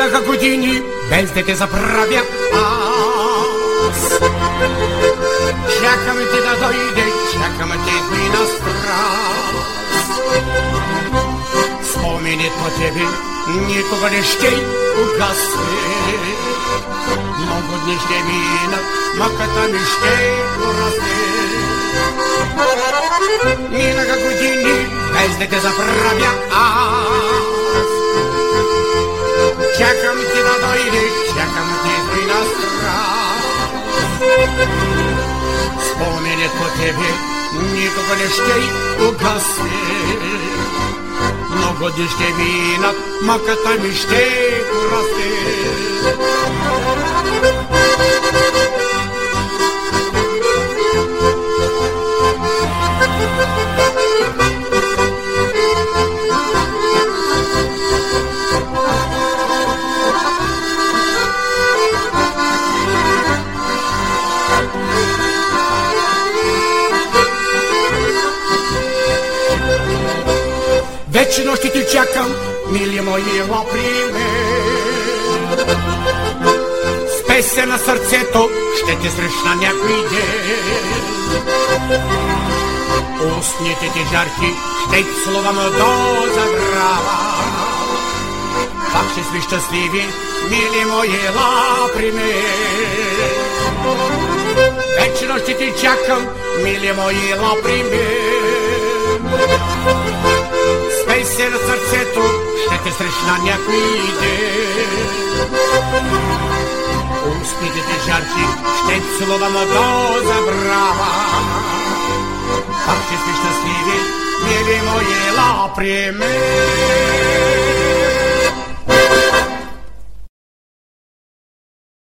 Минаха години, без да те заправя аз. Чакаме те да дойде, чакаме те дни на страст. Споменит по тебе никога не ще угасне. Много дни ще минат, маката ми ще порасне. Минаха години, без да те заправя аз. Дойде, чакам ти дойде на страст. Споменят по тебе никога не ще угасне. Много дни ще минат, маката ми ще порасне. Вечно ще ти чакам, мили мои лаприме. С песен на сърцето ще те срещна някой ден. Устните ти жарки ще целувам до заграва. Пак ще сме щастливи, мили мои лаприме. Вечно ще ти чакам, мили мои лаприме. Ще те срещна някой ден. Устните ти жарки ще целувам до забрава. Пак ще сме щастливи, мили мои лапри мен.